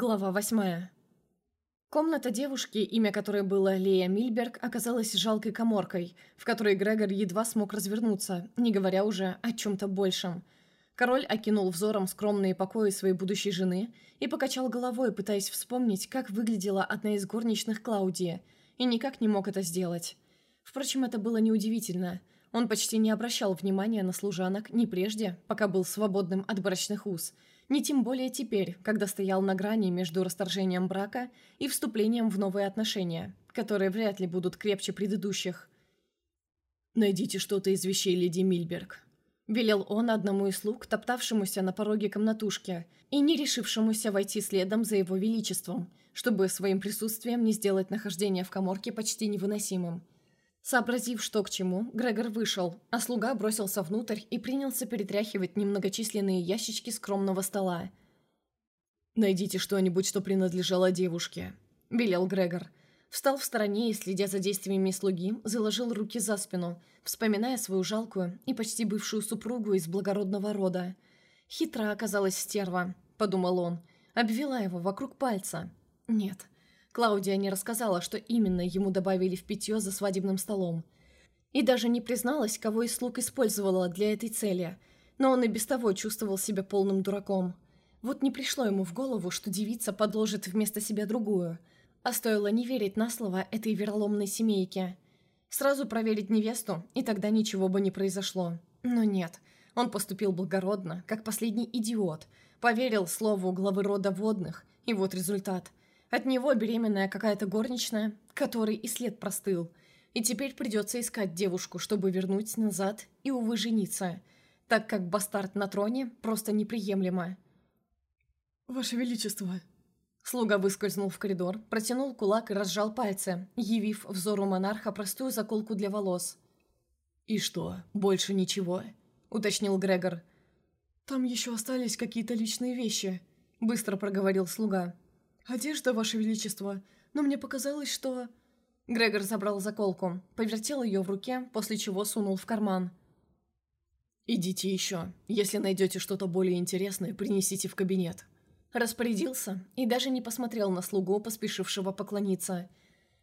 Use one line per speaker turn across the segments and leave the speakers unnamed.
Глава восьмая. Комната девушки, имя которой было Лея Мильберг, оказалась жалкой коморкой, в которой Грегор едва смог развернуться, не говоря уже о чем-то большем. Король окинул взором скромные покои своей будущей жены и покачал головой, пытаясь вспомнить, как выглядела одна из горничных Клаудии, и никак не мог это сделать. Впрочем, это было неудивительно. Он почти не обращал внимания на служанок ни прежде, пока был свободным от брачных уз – не тем более теперь, когда стоял на грани между расторжением брака и вступлением в новые отношения, которые вряд ли будут крепче предыдущих. «Найдите что-то из вещей леди Мильберг», – велел он одному из слуг, топтавшемуся на пороге комнатушки и не решившемуся войти следом за его величеством, чтобы своим присутствием не сделать нахождение в коморке почти невыносимым. Сообразив, что к чему, Грегор вышел, а слуга бросился внутрь и принялся перетряхивать немногочисленные ящички скромного стола. «Найдите что-нибудь, что принадлежало девушке», – велел Грегор. Встал в стороне и, следя за действиями слуги, заложил руки за спину, вспоминая свою жалкую и почти бывшую супругу из благородного рода. «Хитра оказалась стерва», – подумал он, обвела его вокруг пальца. «Нет». Клаудия не рассказала, что именно ему добавили в питье за свадебным столом. И даже не призналась, кого из слуг использовала для этой цели, но он и без того чувствовал себя полным дураком. Вот не пришло ему в голову, что девица подложит вместо себя другую, а стоило не верить на слово этой вероломной семейке. Сразу проверить невесту, и тогда ничего бы не произошло. Но нет, он поступил благородно, как последний идиот, поверил слову главы рода водных, и вот результат – от него беременная какая-то горничная, которой и след простыл. И теперь придется искать девушку, чтобы вернуть назад и, увы, жениться, так как бастард на троне просто неприемлемо.
«Ваше Величество!»
Слуга выскользнул в коридор, протянул кулак и разжал пальцы, явив взору монарха простую заколку для волос.
«И что, больше ничего?» — уточнил Грегор.
«Там еще остались какие-то личные вещи», — быстро проговорил слуга.
«Одежда, Ваше Величество, но мне показалось, что...»
Грегор забрал заколку, повертел ее в руке, после чего сунул в карман.
«Идите еще. Если найдете что-то более интересное, принесите в кабинет».
Распорядился и даже не посмотрел на слугу, поспешившего поклониться.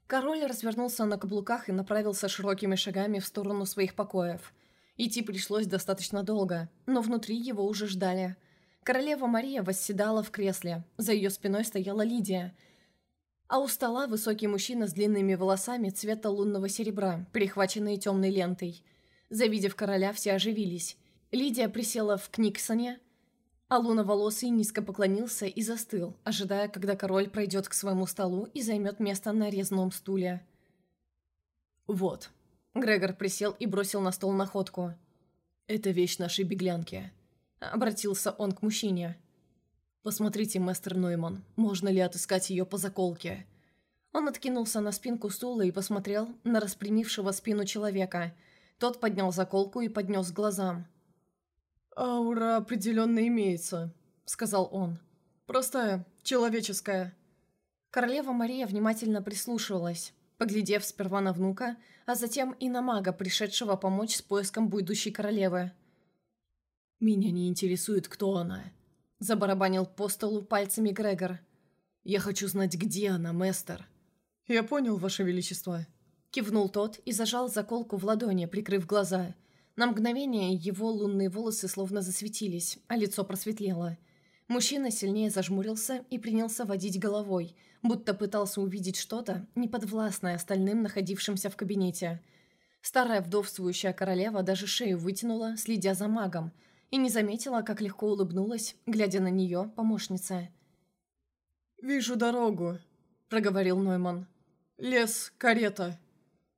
Король развернулся на каблуках и направился широкими шагами в сторону своих покоев. Идти пришлось достаточно долго, но внутри его уже ждали – Королева Мария восседала в кресле, за ее спиной стояла Лидия, а у стола высокий мужчина с длинными волосами цвета лунного серебра, перехваченные темной лентой. Завидев короля, все оживились. Лидия присела в Книксоне, а луноволосый низко поклонился и застыл, ожидая, когда король пройдет к своему столу и займет место на резном стуле.
«Вот».
Грегор присел и бросил на стол находку.
«Это вещь нашей беглянки.
— обратился он к мужчине.
«Посмотрите, мастер Нойман, можно ли отыскать ее по заколке?»
Он откинулся на спинку стула и посмотрел на распрямившего спину человека. Тот поднял заколку и поднес к глазам.
«Аура определенно имеется», — сказал он. «Простая, человеческая».
Королева Мария внимательно прислушивалась, поглядев сперва на внука, а затем и на мага, пришедшего помочь с поиском будущей королевы.
«Меня не интересует, кто она», — забарабанил по столу пальцами Грегор. «Я хочу знать, где она, мэстер».
«Я понял, Ваше Величество», — кивнул тот и зажал заколку в ладони, прикрыв глаза. На мгновение его лунные волосы словно засветились, а лицо просветлело. Мужчина сильнее зажмурился и принялся водить головой, будто пытался увидеть что-то, неподвластное остальным, находившимся в кабинете. Старая вдовствующая королева даже шею вытянула, следя за магом — и не заметила, как легко улыбнулась, глядя на нее, помощница.
«Вижу дорогу», — проговорил Нойман. «Лес, карета».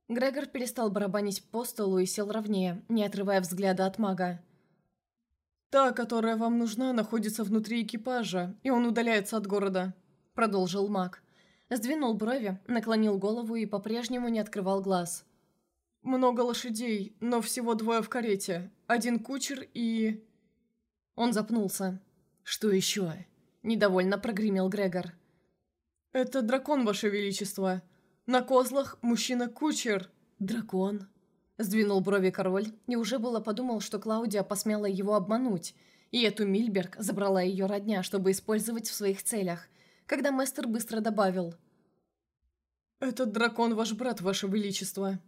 Грегор перестал барабанить по столу и сел ровнее, не отрывая взгляда от мага.
«Та, которая вам нужна, находится внутри экипажа, и он удаляется от города», — продолжил маг.
Сдвинул брови, наклонил голову и по-прежнему не открывал глаз.
«Много лошадей, но всего двое в карете. Один кучер и...»
Он запнулся.
«Что еще?»
Недовольно прогремел Грегор.
«Это дракон, ваше величество. На козлах мужчина-кучер».
«Дракон?» Сдвинул брови король и уже было подумал, что Клаудия посмела его обмануть, и эту Мильберг забрала ее родня, чтобы использовать в своих целях, когда Местер быстро добавил.
«Этот дракон ваш брат, ваше величество».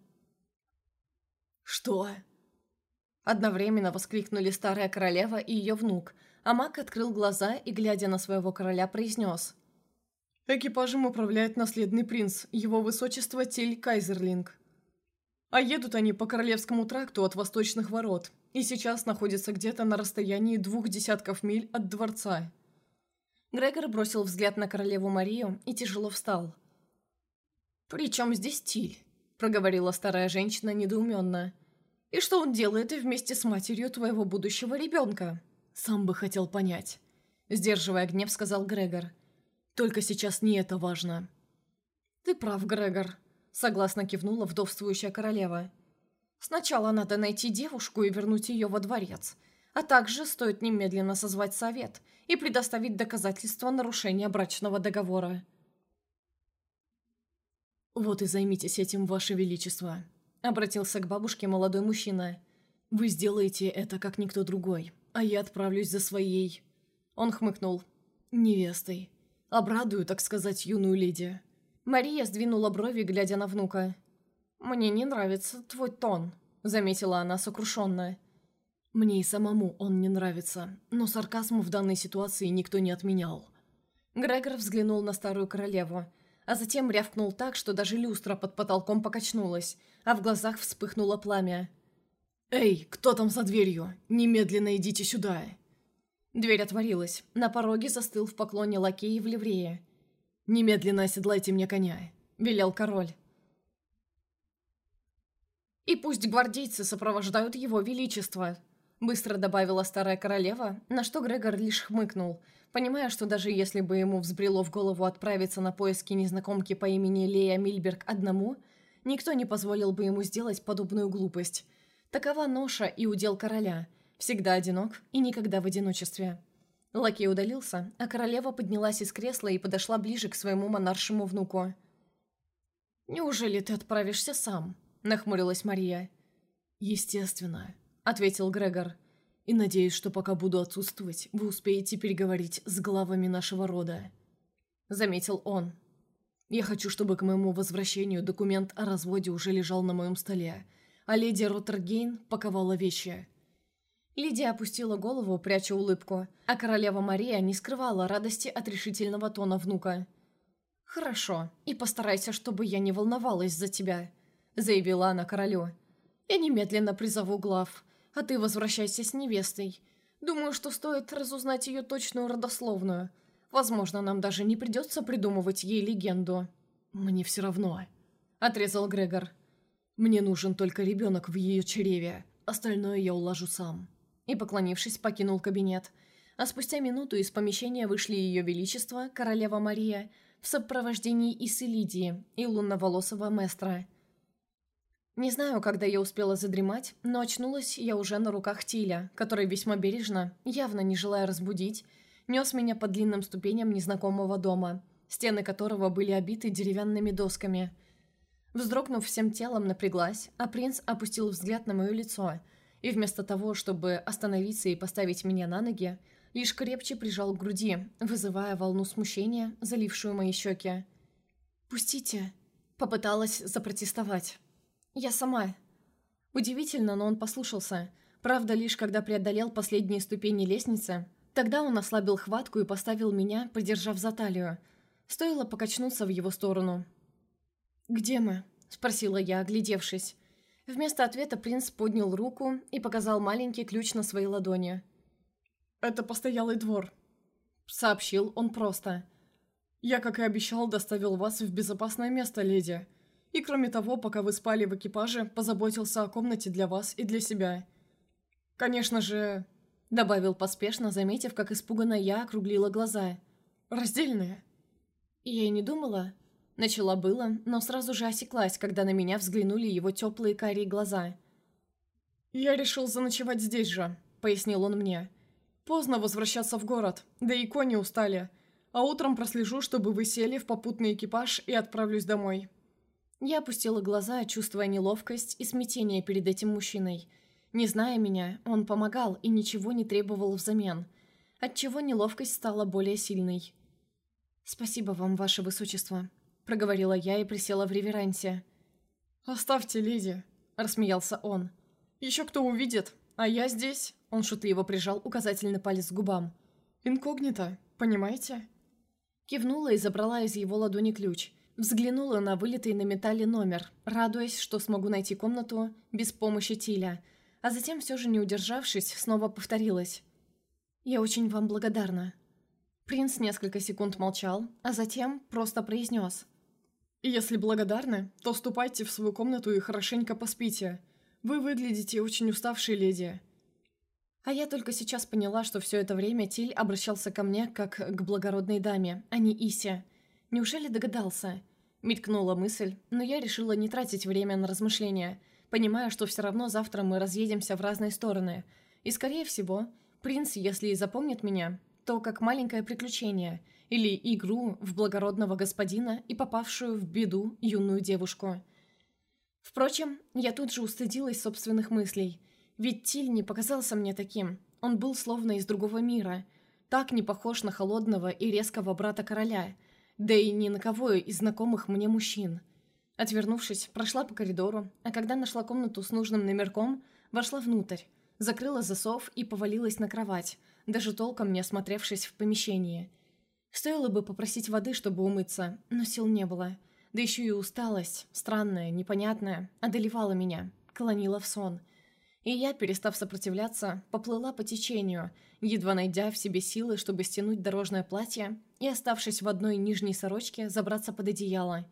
«Что?» Одновременно воскликнули старая королева и ее внук, а маг открыл глаза и, глядя на своего короля, произнес.
«Экипажем управляет наследный принц, его высочество Тель Кайзерлинг. А едут они по Королевскому тракту от восточных ворот, и сейчас находятся где-то на расстоянии двух десятков миль от дворца».
Грегор бросил взгляд на королеву Марию и тяжело встал. «При чем здесь Тиль?» – проговорила старая женщина недоуменно. «И что он делает вместе с матерью твоего будущего ребенка?»
«Сам бы хотел понять», – сдерживая гнев, сказал Грегор. «Только сейчас не это важно».
«Ты прав, Грегор», – согласно кивнула вдовствующая королева. «Сначала надо найти девушку и вернуть ее во дворец, а также стоит немедленно созвать совет и предоставить доказательства нарушения брачного договора».
«Вот и займитесь этим, Ваше Величество», — обратился к бабушке молодой мужчина. «Вы сделаете это, как никто другой, а я отправлюсь за своей...» Он хмыкнул. «Невестой. Обрадую, так сказать, юную леди».
Мария сдвинула брови, глядя на внука. «Мне не нравится твой тон», — заметила она сокрушенно.
«Мне и самому он не нравится, но сарказм в данной ситуации никто не отменял».
Грегор взглянул на старую королеву, а затем рявкнул так, что даже люстра под потолком покачнулась, а в глазах вспыхнуло пламя.
«Эй, кто там за дверью? Немедленно идите сюда!»
Дверь отворилась. На пороге застыл в поклоне лакей в ливрее.
«Немедленно оседлайте мне коня», — велел король.
«И пусть гвардейцы сопровождают его величество», — быстро добавила старая королева, на что Грегор лишь хмыкнул — понимая, что даже если бы ему взбрело в голову отправиться на поиски незнакомки по имени Лея Мильберг одному, никто не позволил бы ему сделать подобную глупость. Такова ноша и удел короля. Всегда одинок и никогда в одиночестве. Лакей удалился, а королева поднялась из кресла и подошла ближе к своему монаршему внуку. «Неужели ты отправишься сам?» – нахмурилась Мария.
«Естественно», – ответил Грегор. И надеюсь, что пока буду отсутствовать, вы успеете переговорить с главами нашего рода», — заметил он. «Я хочу, чтобы к моему возвращению документ о разводе уже лежал на моем столе, а леди Роттергейн паковала вещи».
Лидия опустила голову, пряча улыбку, а королева Мария не скрывала радости от решительного тона внука. «Хорошо, и постарайся, чтобы я не волновалась за тебя», — заявила она королю. «Я немедленно призову глав, а ты возвращайся с невестой. Думаю, что стоит разузнать ее точную родословную. Возможно, нам даже не придется придумывать ей легенду».
«Мне все равно», — отрезал Грегор. «Мне нужен только ребенок в ее чреве. Остальное я уложу сам».
И, поклонившись, покинул кабинет. А спустя минуту из помещения вышли ее величество, королева Мария, в сопровождении Исы Лидии и лунноволосого Местра — не знаю, когда я успела задремать, но очнулась я уже на руках Тиля, который весьма бережно, явно не желая разбудить, нес меня по длинным ступеням незнакомого дома, стены которого были обиты деревянными досками. Вздрогнув всем телом, напряглась, а принц опустил взгляд на мое лицо, и вместо того, чтобы остановиться и поставить меня на ноги, лишь крепче прижал к груди, вызывая волну смущения, залившую мои щеки. «Пустите!» — попыталась запротестовать. «Я сама». Удивительно, но он послушался. Правда, лишь когда преодолел последние ступени лестницы, тогда он ослабил хватку и поставил меня, придержав за талию. Стоило покачнуться в его сторону. «Где мы?» – спросила я, оглядевшись. Вместо ответа принц поднял руку и показал маленький ключ на своей ладони.
«Это постоялый двор», — сообщил он просто. «Я, как и обещал, доставил вас в безопасное место, леди. И кроме того, пока вы спали в экипаже, позаботился о комнате для вас и для себя. Конечно же...» Добавил поспешно, заметив, как испуганно я округлила глаза. «Раздельные».
Я и не думала. Начала было, но сразу же осеклась, когда на меня взглянули его теплые карие глаза.
«Я решил заночевать здесь же», — пояснил он мне. «Поздно возвращаться в город, да и кони устали. А утром прослежу, чтобы вы сели в попутный экипаж и отправлюсь домой».
Я опустила глаза, чувствуя неловкость и смятение перед этим мужчиной. Не зная меня, он помогал и ничего не требовал взамен, отчего неловкость стала более сильной. «Спасибо вам, ваше высочество», — проговорила я и присела в реверансе.
«Оставьте, леди», — рассмеялся он. «Еще кто увидит, а я здесь...» Он шутливо прижал указательный палец к губам. «Инкогнито, понимаете?»
Кивнула и забрала из его ладони ключ. Взглянула на вылитый на металле номер, радуясь, что смогу найти комнату без помощи Тиля. А затем, все же не удержавшись, снова повторилась. «Я очень вам благодарна». Принц несколько секунд молчал, а затем просто произнес.
«Если благодарны, то ступайте в свою комнату и хорошенько поспите. Вы выглядите очень уставшей, леди».
А я только сейчас поняла, что все это время Тиль обращался ко мне как к благородной даме, а не Исе. Неужели догадался? Мелькнула мысль, но я решила не тратить время на размышления, понимая, что все равно завтра мы разъедемся в разные стороны. И, скорее всего, принц, если и запомнит меня, то как маленькое приключение или игру в благородного господина и попавшую в беду юную девушку. Впрочем, я тут же устыдилась собственных мыслей, ведь Тиль не показался мне таким, он был словно из другого мира, так не похож на холодного и резкого брата короля, да и ни на кого из знакомых мне мужчин. Отвернувшись, прошла по коридору, а когда нашла комнату с нужным номерком, вошла внутрь, закрыла засов и повалилась на кровать, даже толком не осмотревшись в помещении. Стоило бы попросить воды, чтобы умыться, но сил не было. Да еще и усталость, странная, непонятная, одолевала меня, клонила в сон. И я, перестав сопротивляться, поплыла по течению, едва найдя в себе силы, чтобы стянуть дорожное платье и, оставшись в одной нижней сорочке, забраться под одеяло.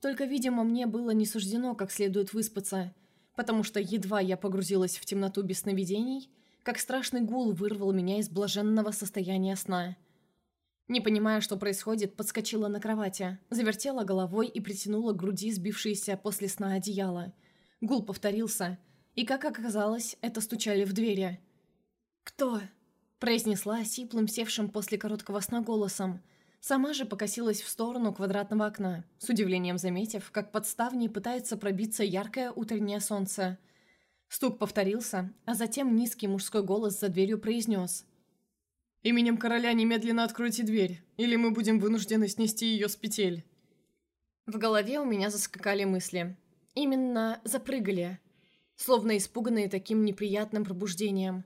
Только, видимо, мне было не суждено как следует выспаться, потому что едва я погрузилась в темноту без сновидений – как страшный гул вырвал меня из блаженного состояния сна. Не понимая, что происходит, подскочила на кровати, завертела головой и притянула к груди сбившееся после сна одеяло. Гул повторился, и, как оказалось, это стучали в двери. «Кто?» – произнесла осиплым, севшим после короткого сна голосом. Сама же покосилась в сторону квадратного окна, с удивлением заметив, как под ставней пытается пробиться яркое утреннее солнце – Стук повторился, а затем низкий мужской голос за дверью произнес.
«Именем короля немедленно откройте дверь, или мы будем вынуждены снести ее с петель».
В голове у меня заскакали мысли. Именно запрыгали, словно испуганные таким неприятным пробуждением.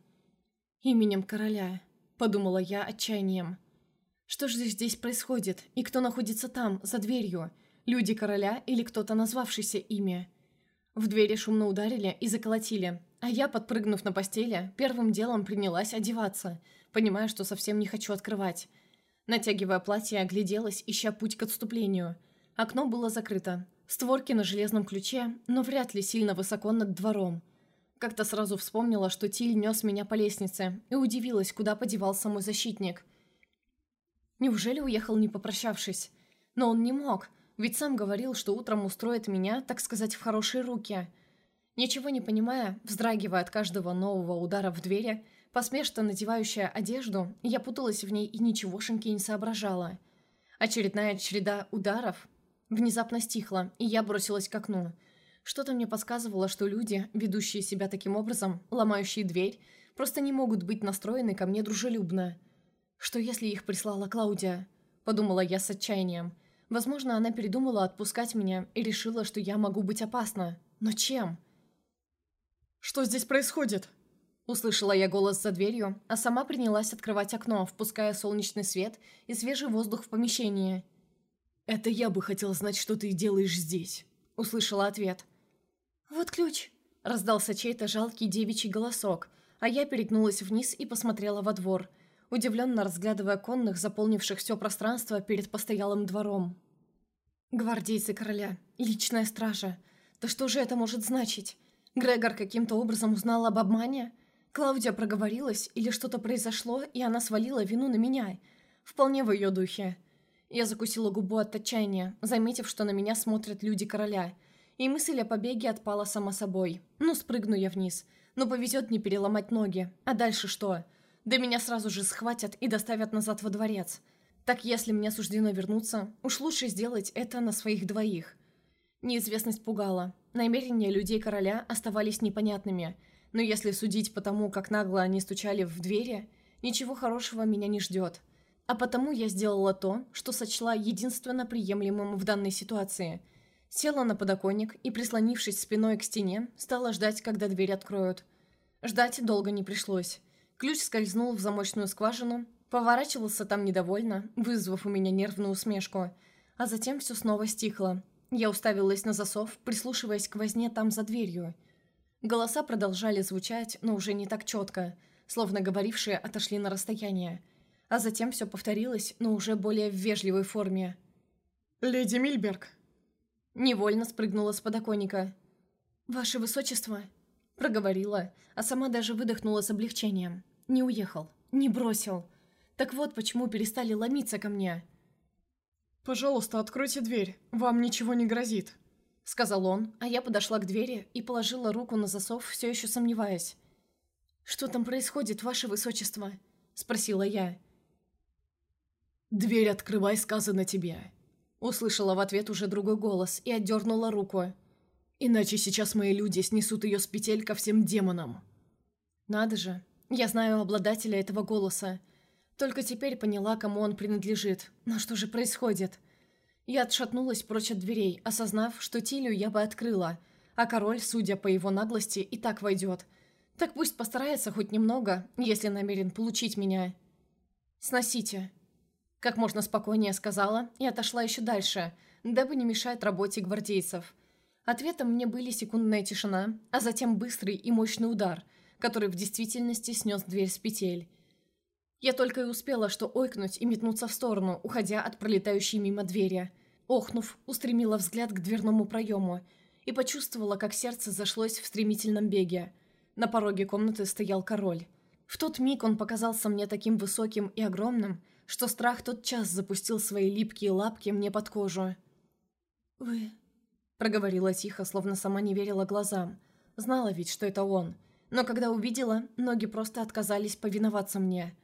«Именем короля», — подумала я отчаянием. «Что же здесь происходит? И кто находится там, за дверью? Люди короля или кто-то, назвавшийся ими?» В двери шумно ударили и заколотили, а я, подпрыгнув на постели, первым делом принялась одеваться, понимая, что совсем не хочу открывать. Натягивая платье, огляделась, ища путь к отступлению. Окно было закрыто. Створки на железном ключе, но вряд ли сильно высоко над двором. Как-то сразу вспомнила, что Тиль нес меня по лестнице, и удивилась, куда подевался мой защитник. Неужели уехал, не попрощавшись? Но он не мог. Ведь сам говорил, что утром устроит меня, так сказать, в хорошие руки. Ничего не понимая, вздрагивая от каждого нового удара в двери, посмешно надевающая одежду, я путалась в ней и ничегошеньки не соображала. Очередная череда ударов внезапно стихла, и я бросилась к окну. Что-то мне подсказывало, что люди, ведущие себя таким образом, ломающие дверь, просто не могут быть настроены ко мне дружелюбно. Что если их прислала Клаудия? Подумала я с отчаянием – Возможно, она передумала отпускать меня и решила, что я могу быть опасна. Но чем?
«Что здесь происходит?»
Услышала я голос за дверью, а сама принялась открывать окно, впуская солнечный свет и свежий воздух в помещение.
«Это я бы хотел знать, что ты делаешь здесь», — услышала ответ.
«Вот ключ», — раздался чей-то жалкий девичий голосок, а я перегнулась вниз и посмотрела во двор — удивленно разглядывая конных, заполнивших все пространство перед постоялым двором. Гвардейцы короля, личная стража. Да что же это может значить? Грегор каким-то образом узнал об обмане? Клаудия проговорилась, или что-то произошло, и она свалила вину на меня? Вполне в ее духе. Я закусила губу от отчаяния, заметив, что на меня смотрят люди короля. И мысль о побеге отпала сама собой. Ну, спрыгну я вниз. Но повезет не переломать ноги. А дальше что? Да меня сразу же схватят и доставят назад во дворец. Так если мне суждено вернуться, уж лучше сделать это на своих двоих. Неизвестность пугала. Намерения людей короля оставались непонятными. Но если судить по тому, как нагло они стучали в двери, ничего хорошего меня не ждет. А потому я сделала то, что сочла единственно приемлемым в данной ситуации. Села на подоконник и, прислонившись спиной к стене, стала ждать, когда дверь откроют. Ждать долго не пришлось. Ключ скользнул в замочную скважину, поворачивался там недовольно, вызвав у меня нервную усмешку. А затем все снова стихло. Я уставилась на засов, прислушиваясь к возне там за дверью. Голоса продолжали звучать, но уже не так четко, словно говорившие отошли на расстояние. А затем все повторилось, но уже более в вежливой форме.
«Леди Мильберг!»
Невольно спрыгнула с подоконника. «Ваше высочество!» Проговорила, а сама даже выдохнула с облегчением. Не уехал, не бросил. Так вот, почему перестали ломиться ко мне.
«Пожалуйста, откройте дверь, вам ничего не грозит», —
сказал он, а я подошла к двери и положила руку на засов, все еще сомневаясь. «Что там происходит, ваше высочество?» — спросила я.
«Дверь открывай, сказано тебе», — услышала в ответ уже другой голос и отдернула руку. «Иначе сейчас мои люди снесут ее с петель ко всем демонам».
«Надо же, я знаю обладателя этого голоса. Только теперь поняла, кому он принадлежит. Но что же происходит?» Я отшатнулась прочь от дверей, осознав, что Тилю я бы открыла, а король, судя по его наглости, и так войдет. Так пусть постарается хоть немного, если намерен получить меня. «Сносите», как можно спокойнее сказала и отошла еще дальше, дабы не мешать работе гвардейцев. Ответом мне были секундная тишина, а затем быстрый и мощный удар, который в действительности снес дверь с петель. Я только и успела что ойкнуть и метнуться в сторону, уходя от пролетающей мимо двери. Охнув, устремила взгляд к дверному проему и почувствовала, как сердце зашлось в стремительном беге. На пороге комнаты стоял король. В тот миг он показался мне таким высоким и огромным, что страх тот час запустил свои липкие лапки мне под кожу. «Вы...» — проговорила тихо, словно сама не верила глазам. Знала ведь, что это он. Но когда увидела, ноги просто отказались повиноваться мне.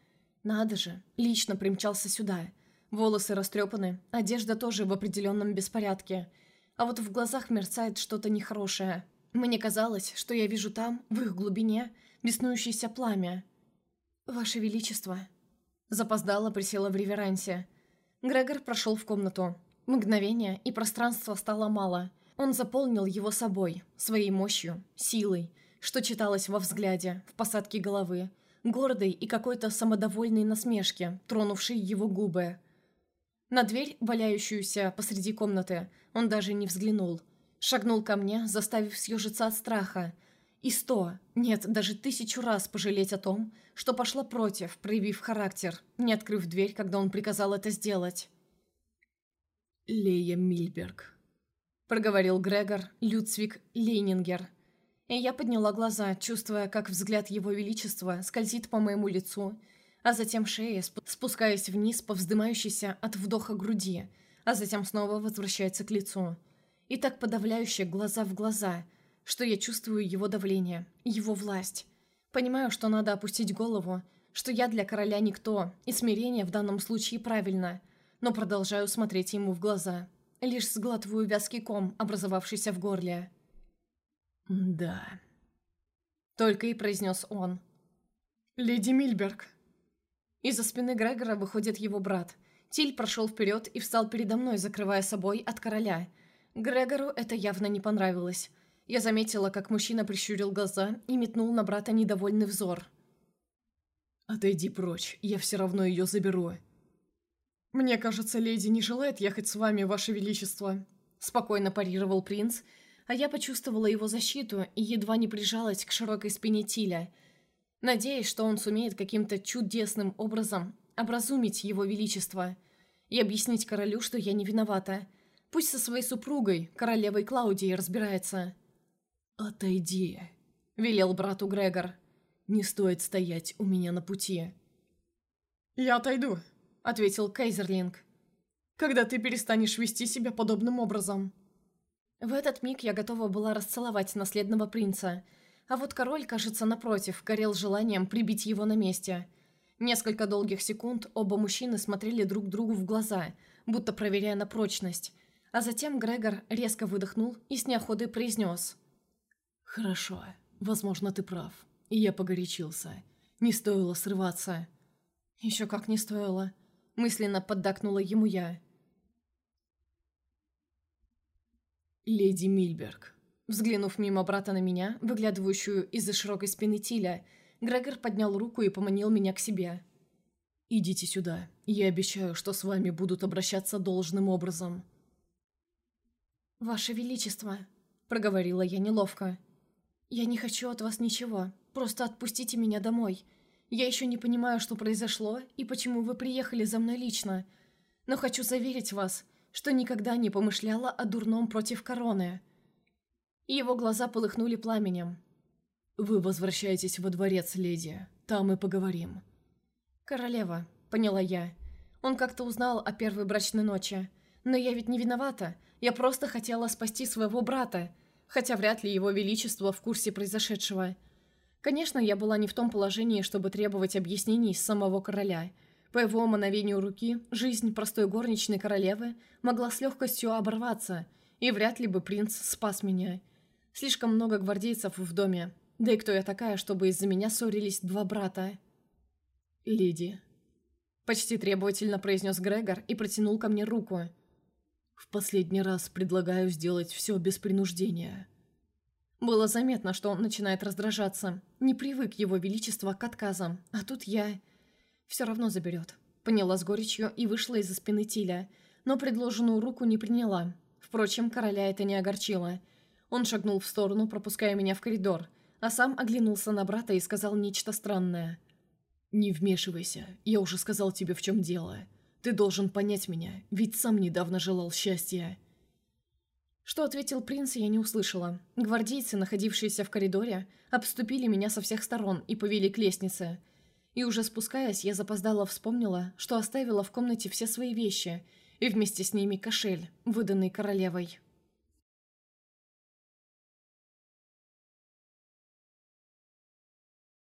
Надо же, лично примчался сюда. Волосы растрепаны, одежда тоже в определенном беспорядке. А вот в глазах мерцает что-то нехорошее. Мне казалось, что я вижу там, в их глубине, беснующееся пламя. «Ваше Величество», Запоздала, присела в реверансе. Грегор прошел в комнату. Мгновение, и пространства стало мало. Он заполнил его собой, своей мощью, силой, что читалось во взгляде, в посадке головы, гордой и какой-то самодовольной насмешке, тронувшей его губы. На дверь, валяющуюся посреди комнаты, он даже не взглянул. Шагнул ко мне, заставив съежиться от страха, и сто, нет, даже тысячу раз пожалеть о том, что пошла против, проявив характер, не открыв дверь, когда он приказал это сделать.
«Лея Мильберг», —
проговорил Грегор Люцвик Лейнингер. И я подняла глаза, чувствуя, как взгляд его величества скользит по моему лицу, а затем шея, спускаясь вниз по вздымающейся от вдоха груди, а затем снова возвращается к лицу. И так подавляюще глаза в глаза — что я чувствую его давление, его власть. Понимаю, что надо опустить голову, что я для короля никто, и смирение в данном случае правильно, но продолжаю смотреть ему в глаза. Лишь сглатываю вязкий ком, образовавшийся в горле.
«Да», — только и произнес он.
«Леди Мильберг». Из-за спины Грегора выходит его брат. Тиль прошел вперед и встал передо мной, закрывая собой от короля. Грегору это явно не понравилось. Я заметила, как мужчина прищурил глаза и метнул на брата недовольный взор.
«Отойди прочь, я все равно ее заберу».
«Мне кажется, леди не желает ехать с вами, ваше величество», — спокойно парировал принц, а я почувствовала его защиту и едва не прижалась к широкой спине Тиля, надеясь, что он сумеет каким-то чудесным образом образумить его величество и объяснить королю, что я не виновата. Пусть со своей супругой, королевой Клаудией, разбирается.
«Отойди», — велел брату Грегор. «Не стоит стоять у меня на пути».
«Я отойду», — ответил Кейзерлинг. «Когда ты перестанешь вести себя подобным образом». В этот миг я готова была расцеловать наследного принца, а вот король, кажется, напротив, горел желанием прибить его на месте. Несколько долгих секунд оба мужчины смотрели друг другу в глаза, будто проверяя на прочность, а затем Грегор резко выдохнул и с неохотой произнес —
«Хорошо. Возможно, ты прав. И я погорячился. Не стоило срываться».
«Еще как не стоило. Мысленно поддакнула ему я. «Леди Мильберг». Взглянув мимо брата на меня, выглядывающую из-за широкой спины Тиля, Грегор поднял руку и поманил меня к себе. «Идите сюда. Я обещаю, что с вами будут обращаться должным образом».
«Ваше Величество», — проговорила я неловко. «Я не хочу от вас ничего. Просто отпустите меня домой. Я еще не понимаю, что произошло и почему вы приехали за мной лично. Но хочу заверить вас, что никогда не помышляла о дурном против короны». Его глаза полыхнули пламенем.
«Вы возвращаетесь во дворец, леди. Там и поговорим».
«Королева», — поняла я. Он как-то узнал о первой брачной ночи. Но я ведь не виновата. Я просто хотела спасти своего брата. Хотя вряд ли его величество в курсе произошедшего. Конечно, я была не в том положении, чтобы требовать объяснений с самого короля. По его мановению руки, жизнь простой горничной королевы могла с легкостью оборваться, и вряд ли бы принц спас меня. Слишком много гвардейцев в доме. Да и кто я такая, чтобы из-за меня ссорились два брата?
«Леди», — почти требовательно произнес Грегор и протянул ко мне руку. «В последний раз предлагаю сделать все без принуждения».
Было заметно, что он начинает раздражаться. Не привык его величество к отказам, а тут я... Все равно заберет. Поняла с горечью и вышла из-за спины Тиля, но предложенную руку не приняла. Впрочем, короля это не огорчило. Он шагнул в сторону, пропуская меня в коридор, а сам оглянулся на брата и сказал нечто странное.
«Не вмешивайся, я уже сказал тебе, в чем дело. Ты должен понять меня, ведь сам недавно желал счастья».
Что ответил принц, я не услышала. Гвардейцы, находившиеся в коридоре, обступили меня со всех сторон и повели к лестнице. И уже спускаясь, я запоздала вспомнила, что оставила в комнате все свои вещи, и вместе с ними кошель, выданный королевой.